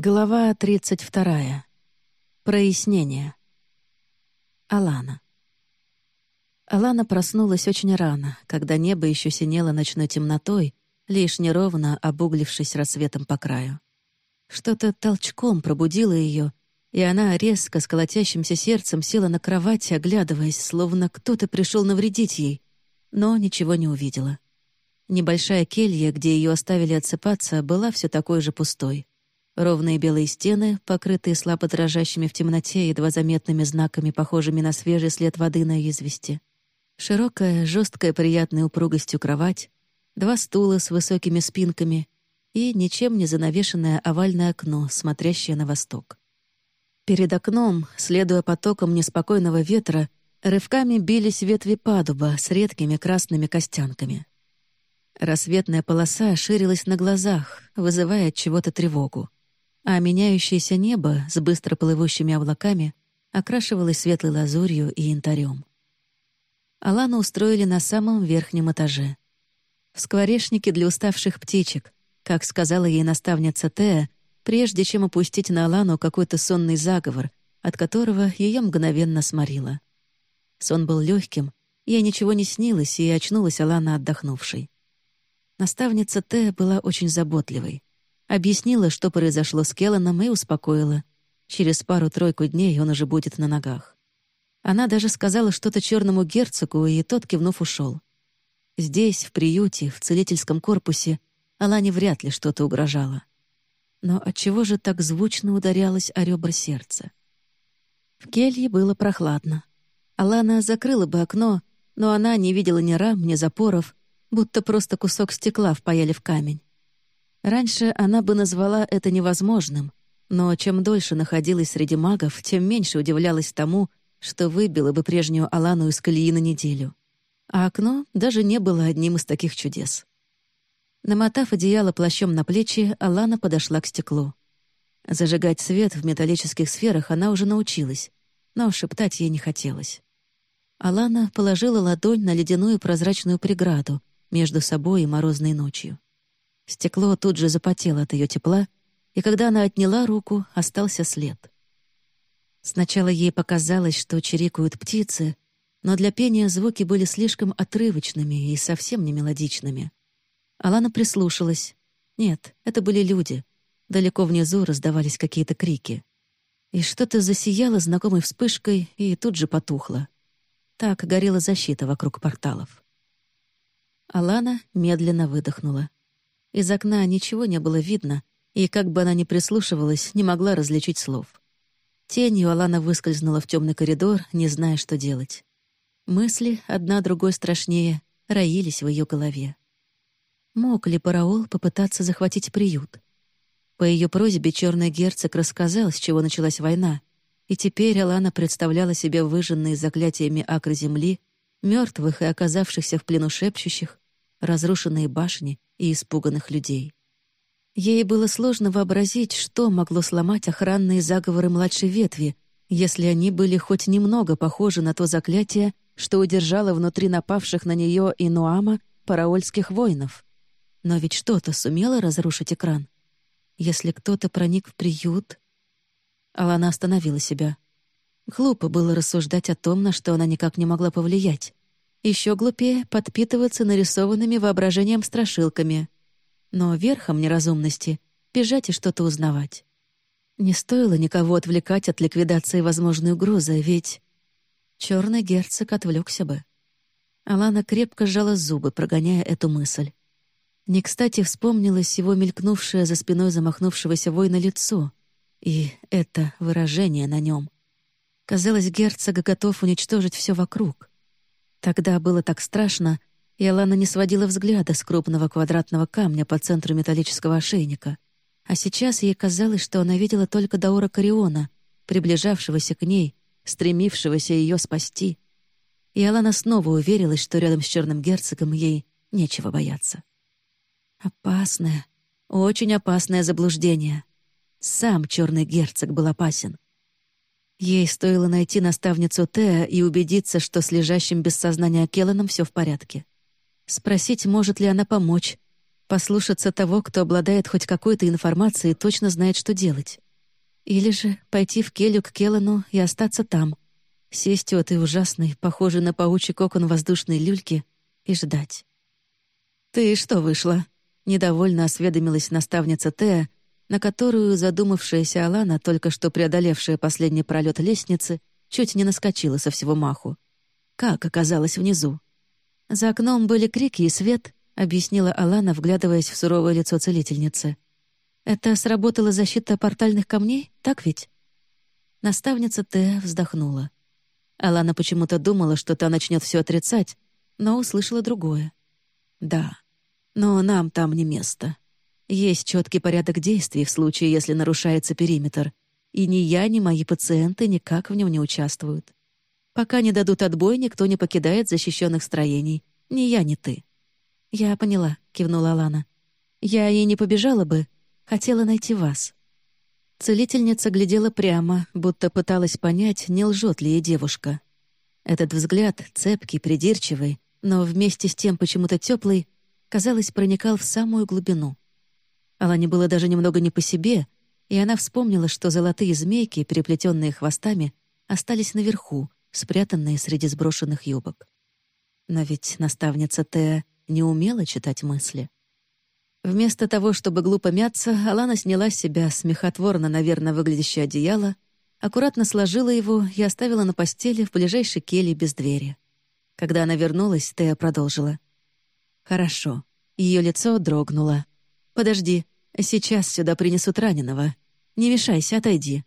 Глава 32. Прояснение. Алана. Алана проснулась очень рано, когда небо еще синело ночной темнотой, лишь неровно обуглившись рассветом по краю. Что-то толчком пробудило ее, и она резко с колотящимся сердцем села на кровать, оглядываясь, словно кто-то пришел навредить ей, но ничего не увидела. Небольшая келья, где ее оставили отсыпаться, была все такой же пустой. Ровные белые стены, покрытые слабо дрожащими в темноте едва заметными знаками, похожими на свежий след воды на извести. Широкая, жесткая, приятная упругостью кровать, два стула с высокими спинками и ничем не занавешенное овальное окно, смотрящее на восток. Перед окном, следуя потокам неспокойного ветра, рывками бились ветви падуба с редкими красными костянками. Рассветная полоса ширилась на глазах, вызывая от чего-то тревогу а меняющееся небо с быстро плывущими облаками окрашивалось светлой лазурью и янтарем. Алану устроили на самом верхнем этаже. В скворечнике для уставших птичек, как сказала ей наставница Теа, прежде чем опустить на Алану какой-то сонный заговор, от которого ее мгновенно сморило. Сон был легким, ей ничего не снилось, и очнулась Алана отдохнувшей. Наставница Теа была очень заботливой. Объяснила, что произошло с Келланом, и успокоила. Через пару-тройку дней он уже будет на ногах. Она даже сказала что-то черному герцогу, и тот, кивнув, ушел. Здесь, в приюте, в целительском корпусе, Алане вряд ли что-то угрожало. Но отчего же так звучно ударялось о ребра сердца? В келье было прохладно. Алана закрыла бы окно, но она не видела ни рам, ни запоров, будто просто кусок стекла впаяли в камень. Раньше она бы назвала это невозможным, но чем дольше находилась среди магов, тем меньше удивлялась тому, что выбило бы прежнюю Алану из колеи на неделю. А окно даже не было одним из таких чудес. Намотав одеяло плащом на плечи, Алана подошла к стеклу. Зажигать свет в металлических сферах она уже научилась, но шептать ей не хотелось. Алана положила ладонь на ледяную прозрачную преграду между собой и морозной ночью. Стекло тут же запотело от ее тепла, и когда она отняла руку, остался след. Сначала ей показалось, что чирикают птицы, но для пения звуки были слишком отрывочными и совсем не мелодичными. Алана прислушалась. Нет, это были люди. Далеко внизу раздавались какие-то крики. И что-то засияло знакомой вспышкой и тут же потухло. Так горела защита вокруг порталов. Алана медленно выдохнула. Из окна ничего не было видно, и, как бы она ни прислушивалась, не могла различить слов. Тенью Алана выскользнула в темный коридор, не зная, что делать. Мысли, одна другой страшнее, роились в ее голове. Мог ли Параол попытаться захватить приют? По ее просьбе черный герцог рассказал, с чего началась война, и теперь Алана представляла себе выжженные заклятиями акры земли, мертвых и оказавшихся в плену шепчущих, разрушенные башни и испуганных людей. Ей было сложно вообразить, что могло сломать охранные заговоры младшей ветви, если они были хоть немного похожи на то заклятие, что удержало внутри напавших на нее и Нуама параольских воинов. Но ведь что-то сумело разрушить экран. Если кто-то проник в приют... Алана остановила себя. Глупо было рассуждать о том, на что она никак не могла повлиять. Еще глупее подпитываться нарисованными воображением страшилками. Но верхом неразумности — бежать и что-то узнавать. Не стоило никого отвлекать от ликвидации возможной угрозы, ведь... Черный герцог отвлекся бы. Алана крепко сжала зубы, прогоняя эту мысль. Не кстати вспомнилось его мелькнувшее за спиной замахнувшегося воина лицо и это выражение на нем. Казалось, герцог готов уничтожить все вокруг. Тогда было так страшно, и Алана не сводила взгляда с крупного квадратного камня по центру металлического ошейника. А сейчас ей казалось, что она видела только Даора Кариона, приближавшегося к ней, стремившегося ее спасти. И Алана снова уверилась, что рядом с черным герцогом ей нечего бояться. Опасное, очень опасное заблуждение. Сам черный герцог был опасен. Ей стоило найти наставницу Теа и убедиться, что с лежащим без сознания Келленом все в порядке. Спросить, может ли она помочь. Послушаться того, кто обладает хоть какой-то информацией и точно знает, что делать. Или же пойти в келью к Келану и остаться там, сесть у этой ужасной, похожей на паучий кокон воздушной люльки и ждать. «Ты что вышла?» — недовольно осведомилась наставница Теа, на которую задумавшаяся Алана, только что преодолевшая последний пролет лестницы, чуть не наскочила со всего маху. Как оказалась внизу? За окном были крики и свет, объяснила Алана, вглядываясь в суровое лицо целительницы. Это сработала защита портальных камней, так ведь? Наставница Т вздохнула. Алана почему-то думала, что та начнет все отрицать, но услышала другое. «Да, но нам там не место. Есть четкий порядок действий в случае, если нарушается периметр, и ни я, ни мои пациенты никак в нем не участвуют. Пока не дадут отбой, никто не покидает защищенных строений. Ни я, ни ты». «Я поняла», — кивнула Алана. «Я и не побежала бы. Хотела найти вас». Целительница глядела прямо, будто пыталась понять, не лжет ли ей девушка. Этот взгляд, цепкий, придирчивый, но вместе с тем почему-то теплый, казалось, проникал в самую глубину. Алане было даже немного не по себе, и она вспомнила, что золотые змейки, переплетенные хвостами, остались наверху, спрятанные среди сброшенных юбок. Но ведь наставница Теа не умела читать мысли. Вместо того, чтобы глупо мяться, Алана сняла с себя смехотворно, наверное, выглядящее одеяло, аккуратно сложила его и оставила на постели в ближайшей келье без двери. Когда она вернулась, Теа продолжила. «Хорошо». Ее лицо дрогнуло. «Подожди, сейчас сюда принесут раненого. Не мешайся, отойди.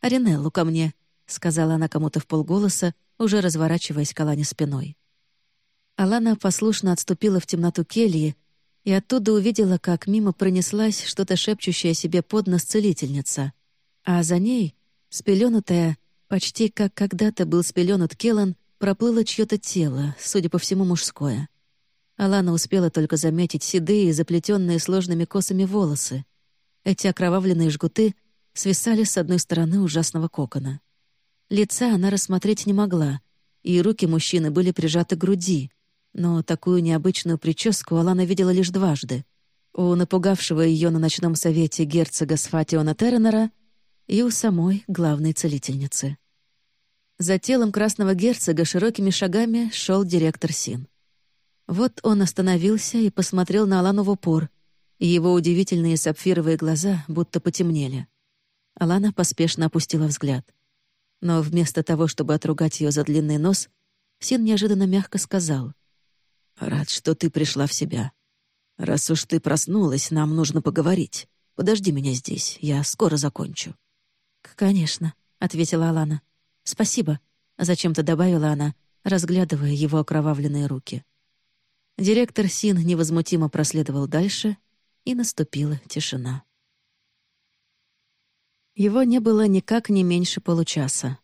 Аринеллу ко мне», — сказала она кому-то в полголоса, уже разворачиваясь к Алане спиной. Алана послушно отступила в темноту кельи и оттуда увидела, как мимо пронеслась что-то шепчущая себе под нос целительница, а за ней, спеленутая, почти как когда-то был спеленут Келан, проплыло чье-то тело, судя по всему, мужское. Алана успела только заметить седые, заплетенные сложными косами волосы. Эти окровавленные жгуты свисали с одной стороны ужасного кокона. Лица она рассмотреть не могла, и руки мужчины были прижаты к груди, но такую необычную прическу Алана видела лишь дважды. У напугавшего ее на ночном совете герцога Сфатиона Терренера и у самой главной целительницы. За телом красного герцога широкими шагами шел директор Син. Вот он остановился и посмотрел на Алану в упор, его удивительные сапфировые глаза будто потемнели. Алана поспешно опустила взгляд. Но вместо того, чтобы отругать ее за длинный нос, Син неожиданно мягко сказал. «Рад, что ты пришла в себя. Раз уж ты проснулась, нам нужно поговорить. Подожди меня здесь, я скоро закончу». «Конечно», — ответила Алана. «Спасибо», — зачем-то добавила она, разглядывая его окровавленные руки. Директор Син невозмутимо проследовал дальше, и наступила тишина. Его не было никак не меньше получаса.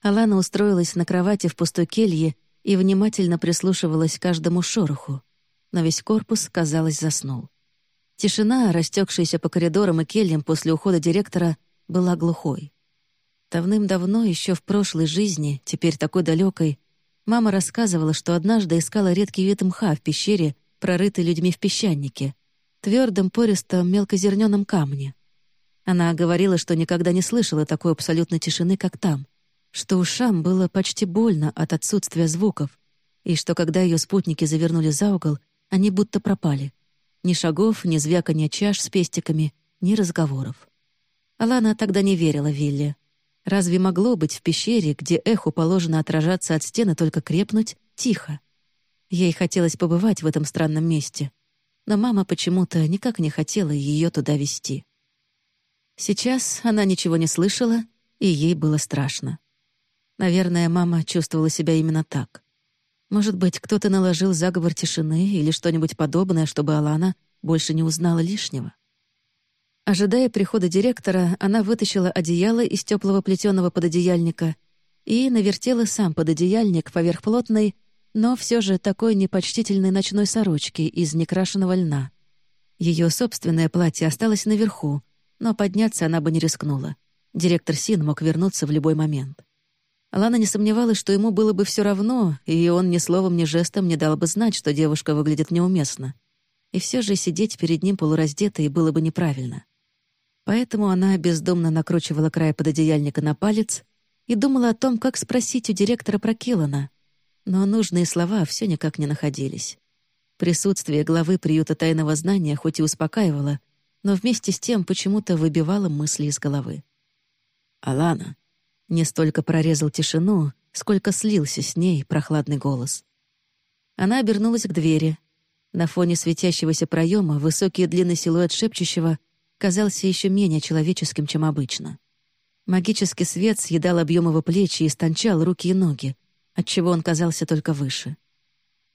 Алана устроилась на кровати в пустой келье и внимательно прислушивалась к каждому шороху, но весь корпус, казалось, заснул. Тишина, растекшаяся по коридорам и кельям после ухода директора, была глухой. Давным-давно, еще в прошлой жизни, теперь такой далекой, Мама рассказывала, что однажды искала редкий вид мха в пещере, прорытой людьми в песчанике, твердом, пористом, мелкозерненом камне. Она говорила, что никогда не слышала такой абсолютной тишины, как там, что ушам было почти больно от отсутствия звуков, и что когда ее спутники завернули за угол, они будто пропали. Ни шагов, ни звяканья чаш с пестиками, ни разговоров. Алана тогда не верила Вилле. Разве могло быть в пещере, где эху положено отражаться от стены, только крепнуть, тихо? Ей хотелось побывать в этом странном месте, но мама почему-то никак не хотела ее туда вести. Сейчас она ничего не слышала, и ей было страшно. Наверное, мама чувствовала себя именно так. Может быть, кто-то наложил заговор тишины или что-нибудь подобное, чтобы Алана больше не узнала лишнего. Ожидая прихода директора, она вытащила одеяло из теплого плетеного пододеяльника и навертела сам пододеяльник поверх плотной, но все же такой непочтительной ночной сорочки из некрашенного льна. Ее собственное платье осталось наверху, но подняться она бы не рискнула. Директор Син мог вернуться в любой момент. Лана не сомневалась, что ему было бы все равно, и он ни словом, ни жестом не дал бы знать, что девушка выглядит неуместно. и все же сидеть перед ним полураздетой было бы неправильно. Поэтому она бездумно накручивала край пододеяльника на палец и думала о том, как спросить у директора про Киллана, но нужные слова все никак не находились. Присутствие главы приюта тайного знания хоть и успокаивало, но вместе с тем почему-то выбивало мысли из головы. «Алана!» Не столько прорезал тишину, сколько слился с ней прохладный голос. Она обернулась к двери. На фоне светящегося проема высокий и длинный силуэт шепчущего казался еще менее человеческим, чем обычно. Магический свет съедал объем его плечи и истончал руки и ноги, отчего он казался только выше.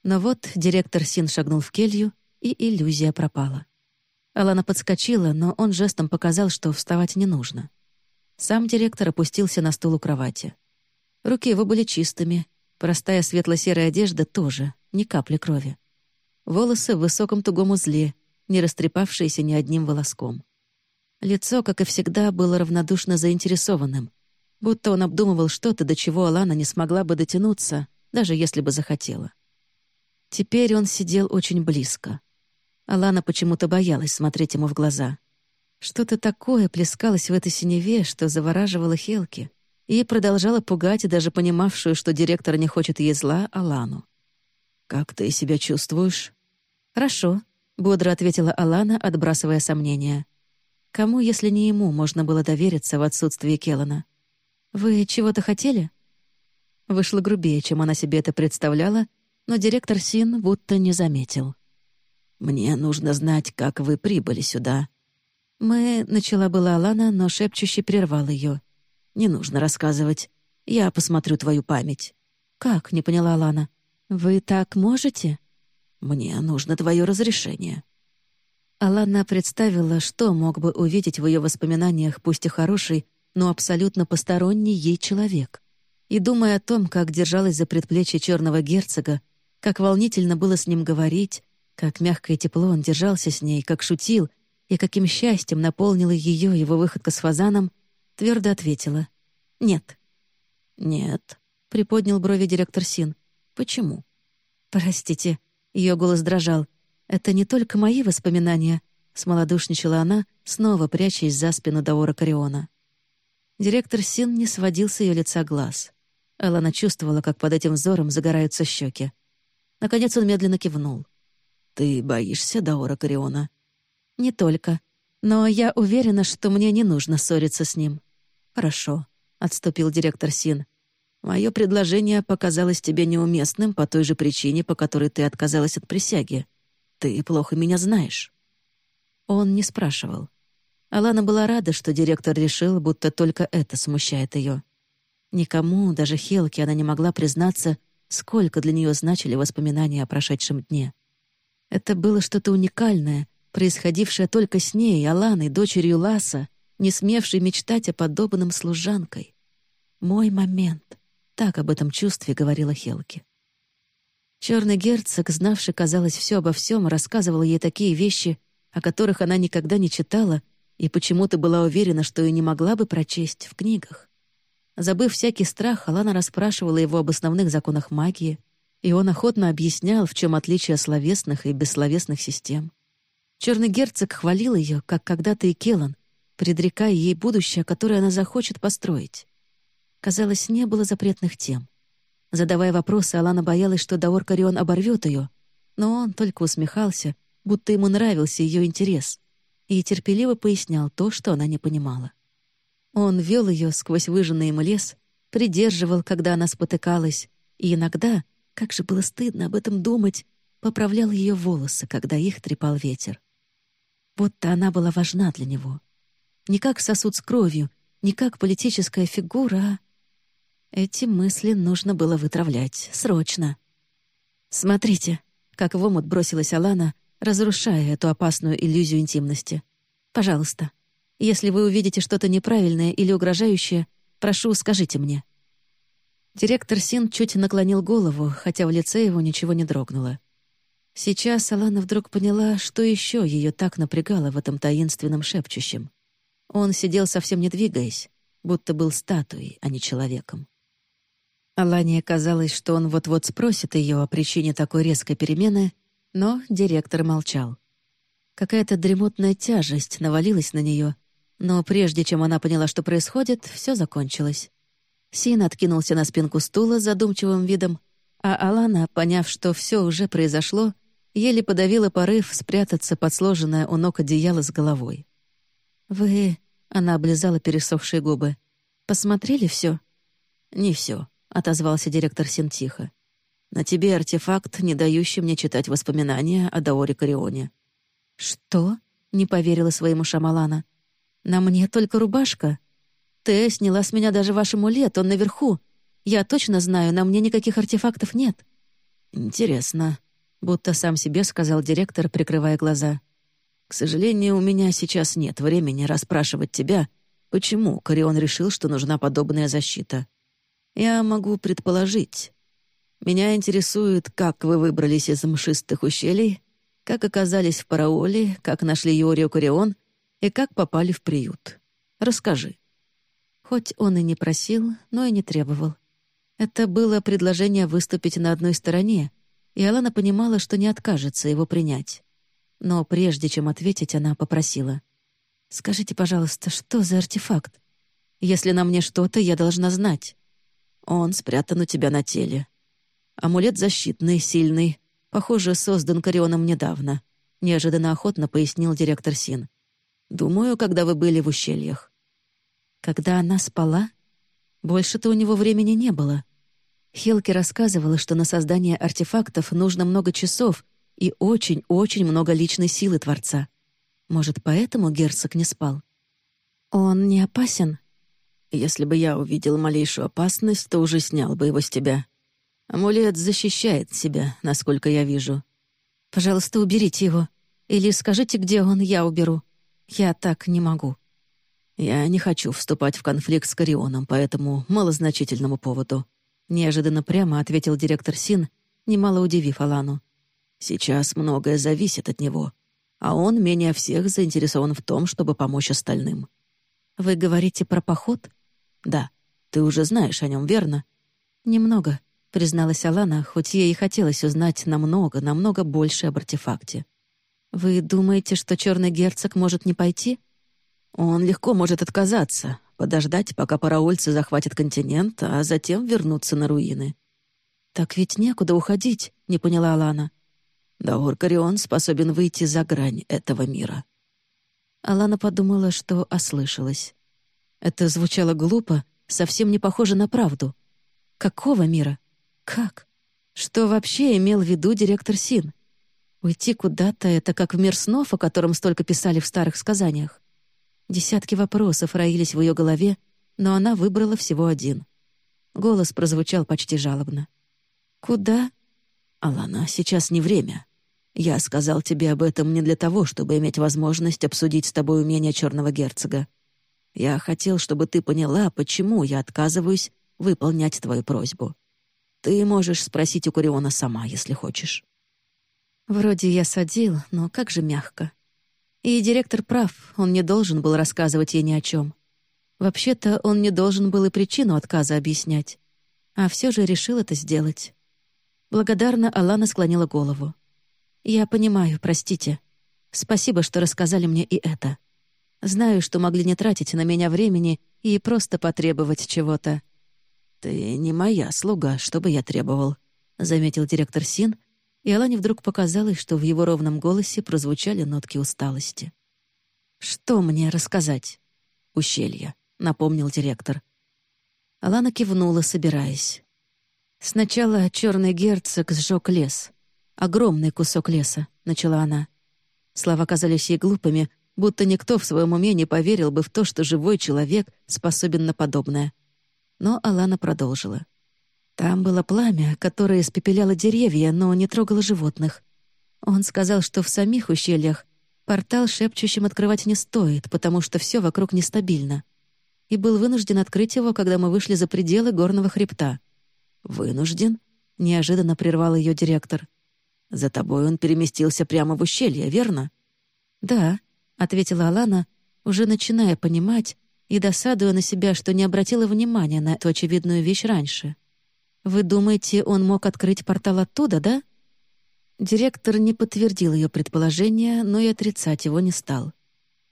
Но вот директор Син шагнул в келью, и иллюзия пропала. Алана подскочила, но он жестом показал, что вставать не нужно. Сам директор опустился на стул у кровати. Руки его были чистыми, простая светло-серая одежда тоже, ни капли крови. Волосы в высоком тугом узле, не растрепавшиеся ни одним волоском. Лицо, как и всегда, было равнодушно заинтересованным, будто он обдумывал что-то, до чего Алана не смогла бы дотянуться, даже если бы захотела. Теперь он сидел очень близко. Алана почему-то боялась смотреть ему в глаза. Что-то такое плескалось в этой синеве, что завораживало Хелки и продолжало пугать даже понимавшую, что директор не хочет ей зла, Алану. «Как ты себя чувствуешь?» «Хорошо», — бодро ответила Алана, отбрасывая сомнения. Кому, если не ему, можно было довериться в отсутствии Келлана? «Вы чего-то хотели?» Вышло грубее, чем она себе это представляла, но директор Син будто не заметил. «Мне нужно знать, как вы прибыли сюда», «Мы...» — начала была Алана, но шепчущий прервал ее. «Не нужно рассказывать. Я посмотрю твою память». «Как?» — не поняла Алана. «Вы так можете?» «Мне нужно твое разрешение». Алана представила, что мог бы увидеть в ее воспоминаниях, пусть и хороший, но абсолютно посторонний ей человек. И думая о том, как держалась за предплечье черного герцога, как волнительно было с ним говорить, как мягко и тепло он держался с ней, как шутил — и каким счастьем наполнила ее его выходка с фазаном, твердо ответила «Нет». «Нет», — приподнял брови директор Син. «Почему?» «Простите», — ее голос дрожал. «Это не только мои воспоминания», — смолодушничала она, снова прячась за спину Даора Кариона. Директор Син не сводил с ее лица глаз. Алана чувствовала, как под этим взором загораются щеки. Наконец он медленно кивнул. «Ты боишься Даора Кариона?» «Не только. Но я уверена, что мне не нужно ссориться с ним». «Хорошо», — отступил директор Син. «Мое предложение показалось тебе неуместным по той же причине, по которой ты отказалась от присяги. Ты плохо меня знаешь». Он не спрашивал. Алана была рада, что директор решил, будто только это смущает ее. Никому, даже Хелке, она не могла признаться, сколько для нее значили воспоминания о прошедшем дне. Это было что-то уникальное, происходившее только с ней, Аланой, дочерью Ласа, не смевшей мечтать о подобном служанкой. «Мой момент», — так об этом чувстве говорила Хелки. Черный герцог, знавший, казалось, все обо всем, рассказывал ей такие вещи, о которых она никогда не читала и почему-то была уверена, что и не могла бы прочесть в книгах. Забыв всякий страх, Алана расспрашивала его об основных законах магии, и он охотно объяснял, в чем отличие словесных и бессловесных систем. Черный герцог хвалил ее, как когда-то и Келан, предрекая ей будущее, которое она захочет построить. Казалось, не было запретных тем. Задавая вопросы, Алана боялась, что Даор Карион оборвет ее, но он только усмехался, будто ему нравился ее интерес, и терпеливо пояснял то, что она не понимала. Он вел ее сквозь выжженный им лес, придерживал, когда она спотыкалась, и иногда, как же было стыдно об этом думать, поправлял ее волосы, когда их трепал ветер будто она была важна для него. Не как сосуд с кровью, не как политическая фигура, а... Эти мысли нужно было вытравлять. Срочно. «Смотрите», как в омут бросилась Алана, разрушая эту опасную иллюзию интимности. «Пожалуйста, если вы увидите что-то неправильное или угрожающее, прошу, скажите мне». Директор Син чуть наклонил голову, хотя в лице его ничего не дрогнуло. Сейчас Алана вдруг поняла, что еще ее так напрягало в этом таинственном шепчущем. Он сидел совсем не двигаясь, будто был статуей, а не человеком. Алане казалось, что он вот-вот спросит ее о причине такой резкой перемены, но директор молчал. Какая-то дремотная тяжесть навалилась на нее, но прежде чем она поняла, что происходит, все закончилось. Син откинулся на спинку стула с задумчивым видом, а Алана, поняв, что все уже произошло, еле подавила порыв спрятаться под сложенное у ног одеяло с головой. «Вы...» — она облизала пересохшие губы. «Посмотрели все? «Не все, отозвался директор Син тихо. «На тебе артефакт, не дающий мне читать воспоминания о Даоре Карионе». «Что?» — не поверила своему Шамалана. «На мне только рубашка. Ты сняла с меня даже ваш амулет, он наверху. Я точно знаю, на мне никаких артефактов нет». «Интересно», — будто сам себе сказал директор, прикрывая глаза. «К сожалению, у меня сейчас нет времени расспрашивать тебя, почему Корион решил, что нужна подобная защита. Я могу предположить. Меня интересует, как вы выбрались из мшистых ущелий, как оказались в Параоле, как нашли Юрию Корион и как попали в приют. Расскажи». Хоть он и не просил, но и не требовал. Это было предложение выступить на одной стороне, и Алана понимала, что не откажется его принять. Но прежде чем ответить, она попросила. «Скажите, пожалуйста, что за артефакт? Если на мне что-то, я должна знать». «Он спрятан у тебя на теле. Амулет защитный, сильный. Похоже, создан Корионом недавно», — неожиданно охотно пояснил директор Син. «Думаю, когда вы были в ущельях». Когда она спала? Больше-то у него времени не было. Хелки рассказывала, что на создание артефактов нужно много часов и очень-очень много личной силы Творца. Может, поэтому герцог не спал? Он не опасен? Если бы я увидел малейшую опасность, то уже снял бы его с тебя. Амулет защищает себя, насколько я вижу. Пожалуйста, уберите его. Или скажите, где он, я уберу. Я так не могу. «Я не хочу вступать в конфликт с Карионом по этому малозначительному поводу», неожиданно прямо ответил директор Син, немало удивив Алану. «Сейчас многое зависит от него, а он менее всех заинтересован в том, чтобы помочь остальным». «Вы говорите про поход?» «Да. Ты уже знаешь о нем, верно?» «Немного», — призналась Алана, хоть ей и хотелось узнать намного, намного больше об артефакте. «Вы думаете, что черный герцог может не пойти?» Он легко может отказаться, подождать, пока параольцы захватят континент, а затем вернуться на руины. «Так ведь некуда уходить», — не поняла Алана. Даор Карион способен выйти за грань этого мира. Алана подумала, что ослышалась. Это звучало глупо, совсем не похоже на правду. Какого мира? Как? Что вообще имел в виду директор Син? Уйти куда-то — это как в мир снов, о котором столько писали в старых сказаниях. Десятки вопросов роились в ее голове, но она выбрала всего один. Голос прозвучал почти жалобно. «Куда?» «Алана, сейчас не время. Я сказал тебе об этом не для того, чтобы иметь возможность обсудить с тобой умения черного герцога. Я хотел, чтобы ты поняла, почему я отказываюсь выполнять твою просьбу. Ты можешь спросить у Куриона сама, если хочешь». Вроде я садил, но как же мягко. И директор прав, он не должен был рассказывать ей ни о чем. Вообще-то он не должен был и причину отказа объяснять. А все же решил это сделать. Благодарно Алана склонила голову. «Я понимаю, простите. Спасибо, что рассказали мне и это. Знаю, что могли не тратить на меня времени и просто потребовать чего-то». «Ты не моя слуга, чтобы я требовал», — заметил директор Син, и Алане вдруг показалось, что в его ровном голосе прозвучали нотки усталости. «Что мне рассказать?» «Ущелье», — напомнил директор. Алана кивнула, собираясь. «Сначала черный герцог сжег лес. Огромный кусок леса», — начала она. Слова казались ей глупыми, будто никто в своем уме не поверил бы в то, что живой человек способен на подобное. Но Алана продолжила. Там было пламя, которое испепеляло деревья, но не трогало животных. Он сказал, что в самих ущельях портал шепчущим открывать не стоит, потому что все вокруг нестабильно. И был вынужден открыть его, когда мы вышли за пределы горного хребта. «Вынужден?» — неожиданно прервал ее директор. «За тобой он переместился прямо в ущелье, верно?» «Да», — ответила Алана, уже начиная понимать и досадуя на себя, что не обратила внимания на эту очевидную вещь раньше. Вы думаете, он мог открыть портал оттуда, да? Директор не подтвердил ее предположение, но и отрицать его не стал.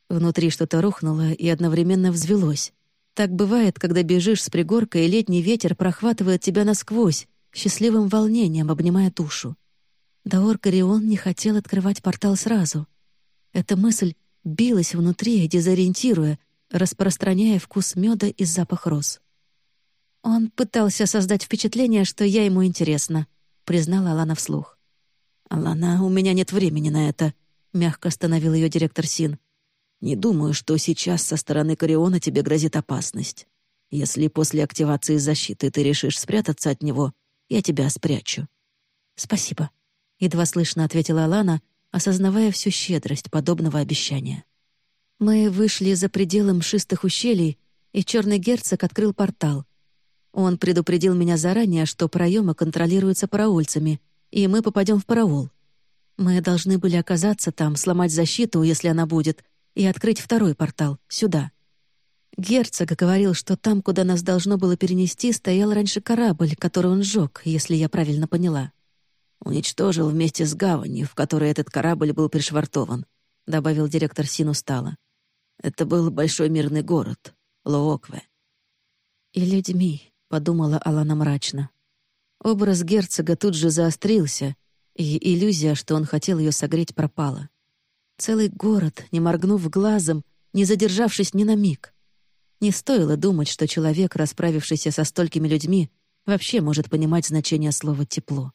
Внутри что-то рухнуло и одновременно взвелось. Так бывает, когда бежишь с пригорка, и летний ветер прохватывает тебя насквозь, счастливым волнением обнимая душу. Даор Карион не хотел открывать портал сразу. Эта мысль билась внутри, дезориентируя, распространяя вкус меда и запах роз. «Он пытался создать впечатление, что я ему интересна», — признала Алана вслух. «Алана, у меня нет времени на это», — мягко остановил ее директор Син. «Не думаю, что сейчас со стороны Кориона тебе грозит опасность. Если после активации защиты ты решишь спрятаться от него, я тебя спрячу». «Спасибо», — едва слышно ответила Алана, осознавая всю щедрость подобного обещания. Мы вышли за пределы мшистых ущелий, и черный герцог открыл портал. Он предупредил меня заранее, что проемы контролируются параульцами, и мы попадем в параул. Мы должны были оказаться там, сломать защиту, если она будет, и открыть второй портал, сюда. Герцог говорил, что там, куда нас должно было перенести, стоял раньше корабль, который он сжег, если я правильно поняла. «Уничтожил вместе с гаванью, в которой этот корабль был пришвартован», — добавил директор Син устало. Это был большой мирный город, Лоокве. «И людьми», — подумала Алана мрачно. Образ герцога тут же заострился, и иллюзия, что он хотел ее согреть, пропала. Целый город, не моргнув глазом, не задержавшись ни на миг. Не стоило думать, что человек, расправившийся со столькими людьми, вообще может понимать значение слова «тепло».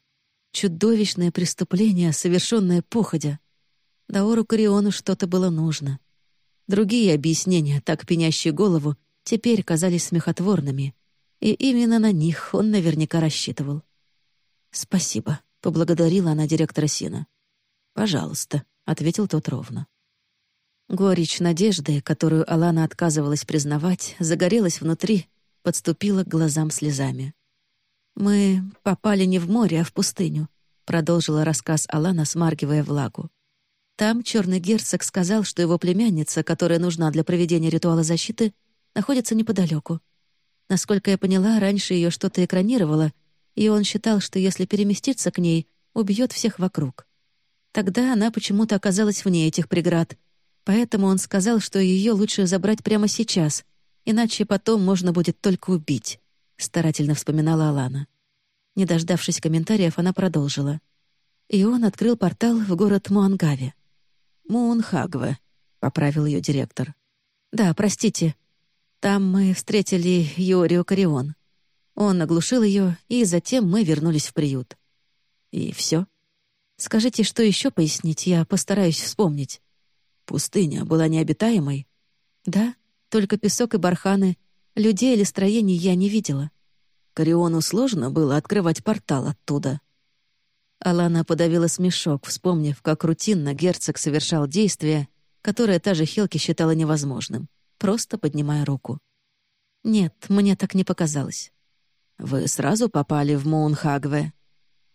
Чудовищное преступление, совершенное походя. Даору Кориону что-то было нужно. Другие объяснения, так пенящие голову, теперь казались смехотворными, и именно на них он наверняка рассчитывал. «Спасибо», — поблагодарила она директора Сина. «Пожалуйста», — ответил тот ровно. Горечь надежды, которую Алана отказывалась признавать, загорелась внутри, подступила к глазам слезами. «Мы попали не в море, а в пустыню», — продолжила рассказ Алана, смаргивая влагу. Там черный герцог сказал, что его племянница, которая нужна для проведения ритуала защиты, находится неподалеку. Насколько я поняла, раньше ее что-то экранировало, и он считал, что если переместиться к ней, убьет всех вокруг. Тогда она почему-то оказалась вне этих преград, поэтому он сказал, что ее лучше забрать прямо сейчас, иначе потом можно будет только убить, — старательно вспоминала Алана. Не дождавшись комментариев, она продолжила. И он открыл портал в город Муангаве. Муунхагве», — поправил ее директор. «Да, простите. Там мы встретили Юрию Карион. Он оглушил ее, и затем мы вернулись в приют. И все. Скажите, что еще пояснить, я постараюсь вспомнить. Пустыня была необитаемой? Да, только песок и барханы. Людей или строений я не видела. Кариону сложно было открывать портал оттуда. Алана подавила смешок, вспомнив, как рутинно герцог совершал действия, которое та же Хелки считала невозможным, просто поднимая руку. «Нет, мне так не показалось». «Вы сразу попали в Моунхагве?»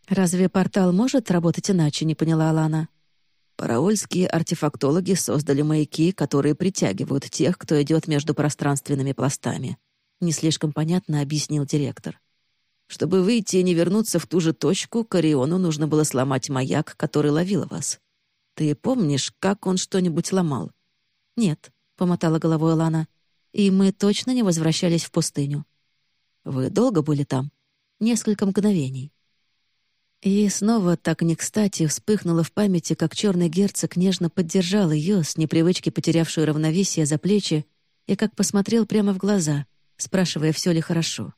«Разве портал может работать иначе?» — не поняла Алана. Параольские артефактологи создали маяки, которые притягивают тех, кто идет между пространственными пластами. Не слишком понятно объяснил директор. Чтобы выйти и не вернуться в ту же точку, Кориону нужно было сломать маяк, который ловил вас. Ты помнишь, как он что-нибудь ломал? Нет, — помотала головой Лана. И мы точно не возвращались в пустыню. Вы долго были там? Несколько мгновений. И снова так не кстати вспыхнуло в памяти, как черный герцог нежно поддержал ее, с непривычки потерявшую равновесие за плечи, и как посмотрел прямо в глаза, спрашивая, все ли хорошо.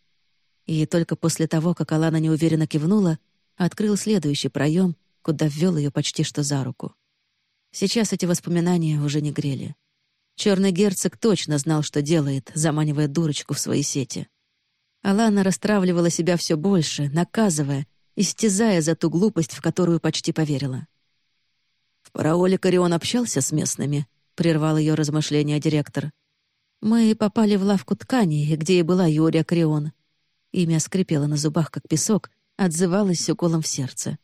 И только после того, как Алана неуверенно кивнула, открыл следующий проем, куда ввел ее почти что за руку. Сейчас эти воспоминания уже не грели. Черный герцог точно знал, что делает, заманивая дурочку в свои сети. Алана расстравливала себя все больше, наказывая, истязая за ту глупость, в которую почти поверила. «В параоле Корион общался с местными», — прервал ее размышления директор. «Мы попали в лавку тканей, где и была Юрия Корион. Имя скрипело на зубах, как песок, отзывалось уколом в сердце.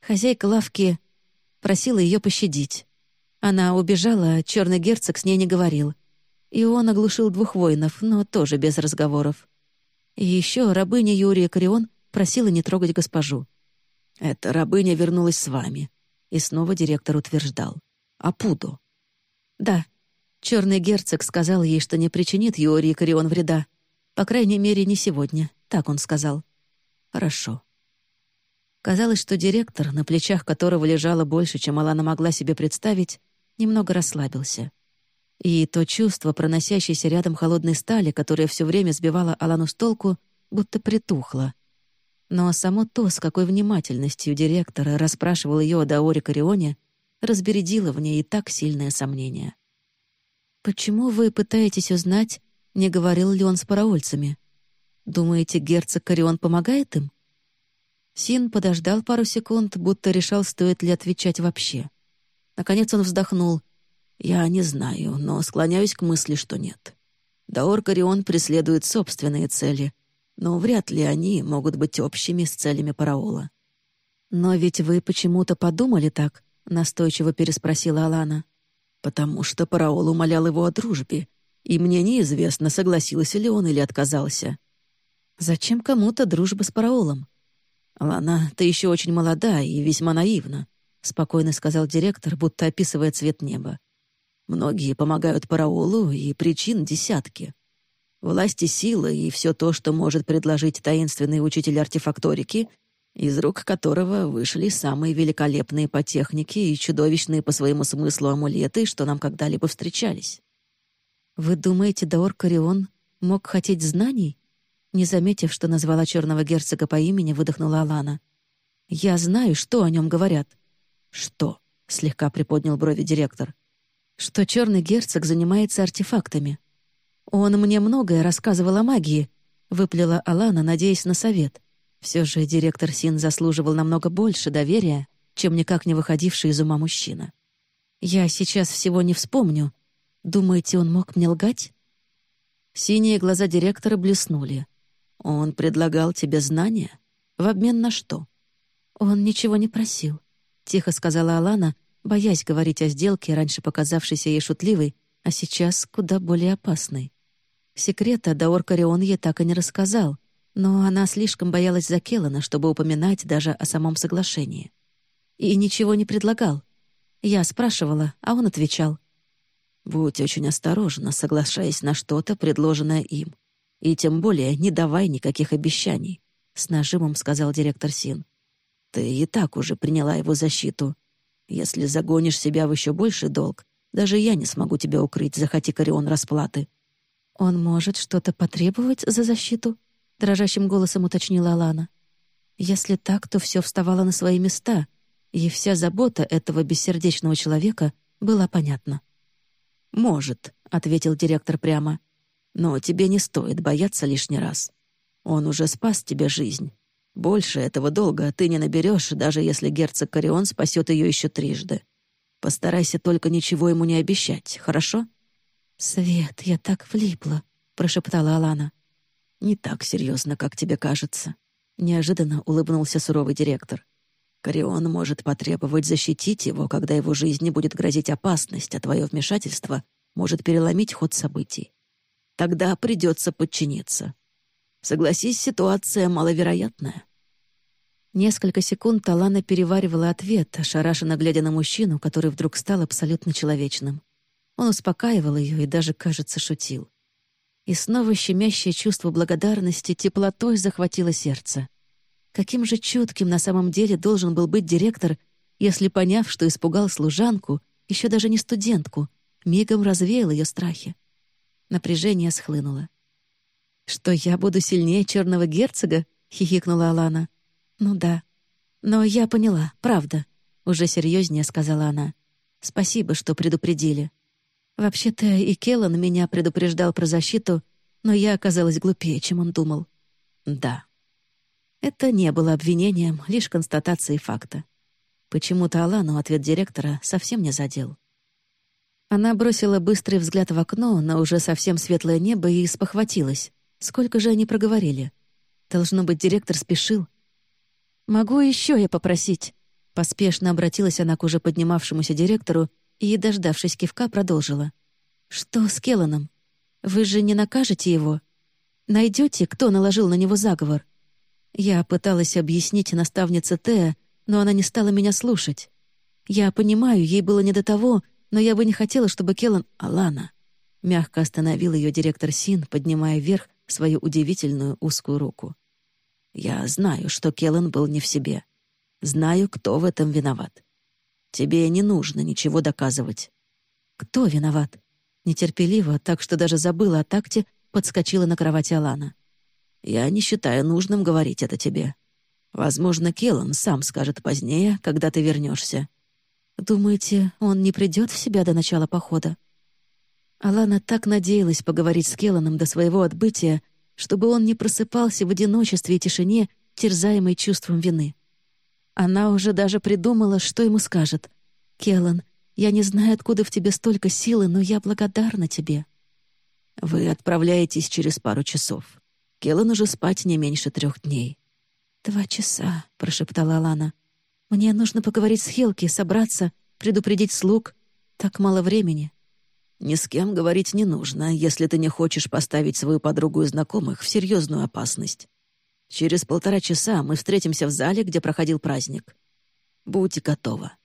Хозяйка лавки просила ее пощадить. Она убежала, а черный герцог с ней не говорил. И он оглушил двух воинов, но тоже без разговоров. И еще рабыня Юрия Корион просила не трогать госпожу. «Эта рабыня вернулась с вами», — и снова директор утверждал. «А Пуду?» «Да. Черный герцог сказал ей, что не причинит Юории Карион вреда. По крайней мере, не сегодня. Так он сказал». «Хорошо». Казалось, что директор, на плечах которого лежало больше, чем Алана могла себе представить, немного расслабился. И то чувство, проносящееся рядом холодной стали, которое все время сбивало Алану с толку, будто притухло. Но само то, с какой внимательностью директор расспрашивал ее о Даоре Карионе, разбередило в ней и так сильное сомнение. «Почему вы пытаетесь узнать, не говорил ли он с параольцами? Думаете, герцог Карион помогает им?» Син подождал пару секунд, будто решал, стоит ли отвечать вообще. Наконец он вздохнул. «Я не знаю, но склоняюсь к мысли, что нет. Даор Карион преследует собственные цели, но вряд ли они могут быть общими с целями Параола». «Но ведь вы почему-то подумали так?» — настойчиво переспросила Алана. «Потому что Параол умолял его о дружбе, и мне неизвестно, согласился ли он или отказался». «Зачем кому-то дружба с Параолом?» «Лана, ты еще очень молода и весьма наивна», — спокойно сказал директор, будто описывая цвет неба. «Многие помогают Параолу, и причин десятки. Власть и сила, и все то, что может предложить таинственный учитель артефакторики, из рук которого вышли самые великолепные по технике и чудовищные по своему смыслу амулеты, что нам когда-либо встречались». «Вы думаете, Даор Карион мог хотеть знаний?» Не заметив, что назвала черного герцога по имени, выдохнула Алана. «Я знаю, что о нем говорят». «Что?» — слегка приподнял брови директор. «Что черный герцог занимается артефактами. Он мне многое рассказывал о магии», — выплела Алана, надеясь на совет. Все же директор Син заслуживал намного больше доверия, чем никак не выходивший из ума мужчина. «Я сейчас всего не вспомню. Думаете, он мог мне лгать?» Синие глаза директора блеснули. Он предлагал тебе знания? В обмен на что? Он ничего не просил, тихо сказала Алана, боясь говорить о сделке, раньше показавшейся ей шутливой, а сейчас куда более опасной. Секрета Даор Карион ей так и не рассказал, но она слишком боялась за Келлана, чтобы упоминать даже о самом соглашении. И ничего не предлагал. Я спрашивала, а он отвечал. «Будь очень осторожна, соглашаясь на что-то, предложенное им. И тем более не давай никаких обещаний», — с нажимом сказал директор Син. «Ты и так уже приняла его защиту. Если загонишь себя в еще больший долг, даже я не смогу тебя укрыть, захоти Корион расплаты». «Он может что-то потребовать за защиту?» — дрожащим голосом уточнила Алана. «Если так, то все вставало на свои места, и вся забота этого бессердечного человека была понятна». «Может», — ответил директор прямо. Но тебе не стоит бояться лишний раз. Он уже спас тебе жизнь. Больше этого долга ты не наберешь, даже если герцог Корион спасет ее еще трижды. Постарайся только ничего ему не обещать, хорошо?» «Свет, я так влипла», — прошептала Алана. «Не так серьезно, как тебе кажется», — неожиданно улыбнулся суровый директор. «Корион может потребовать защитить его, когда его жизни будет грозить опасность, а твое вмешательство может переломить ход событий. Тогда придется подчиниться. Согласись, ситуация маловероятная. Несколько секунд Алана переваривала ответ, ошарашенно глядя на мужчину, который вдруг стал абсолютно человечным. Он успокаивал ее и даже, кажется, шутил. И снова щемящее чувство благодарности теплотой захватило сердце. Каким же чутким на самом деле должен был быть директор, если, поняв, что испугал служанку, еще даже не студентку, мигом развеял ее страхи. Напряжение схлынуло. «Что я буду сильнее черного герцога?» — хихикнула Алана. «Ну да. Но я поняла, правда», — уже серьезнее сказала она. «Спасибо, что предупредили. Вообще-то и Келлан меня предупреждал про защиту, но я оказалась глупее, чем он думал». «Да». Это не было обвинением, лишь констатацией факта. Почему-то Алану ответ директора совсем не задел. Она бросила быстрый взгляд в окно на уже совсем светлое небо и спохватилась. Сколько же они проговорили? Должно быть, директор спешил. «Могу еще я попросить?» Поспешно обратилась она к уже поднимавшемуся директору и, дождавшись кивка, продолжила. «Что с Келланом? Вы же не накажете его? Найдете, кто наложил на него заговор?» Я пыталась объяснить наставнице Теа, но она не стала меня слушать. Я понимаю, ей было не до того, но я бы не хотела, чтобы Келлан... Алана. Мягко остановил ее директор Син, поднимая вверх свою удивительную узкую руку. «Я знаю, что Келлан был не в себе. Знаю, кто в этом виноват. Тебе не нужно ничего доказывать». «Кто виноват?» Нетерпеливо, так что даже забыла о такте, подскочила на кровати Алана. «Я не считаю нужным говорить это тебе. Возможно, Келлан сам скажет позднее, когда ты вернешься. Думаете, он не придет в себя до начала похода?» Алана так надеялась поговорить с Келланом до своего отбытия, чтобы он не просыпался в одиночестве и тишине, терзаемой чувством вины. Она уже даже придумала, что ему скажет. «Келлан, я не знаю, откуда в тебе столько силы, но я благодарна тебе». «Вы отправляетесь через пару часов. Келлан уже спать не меньше трех дней». «Два часа», — прошептала Алана. «Мне нужно поговорить с Хелки, собраться, предупредить слуг. Так мало времени». «Ни с кем говорить не нужно, если ты не хочешь поставить свою подругу и знакомых в серьезную опасность. Через полтора часа мы встретимся в зале, где проходил праздник. Будь готова».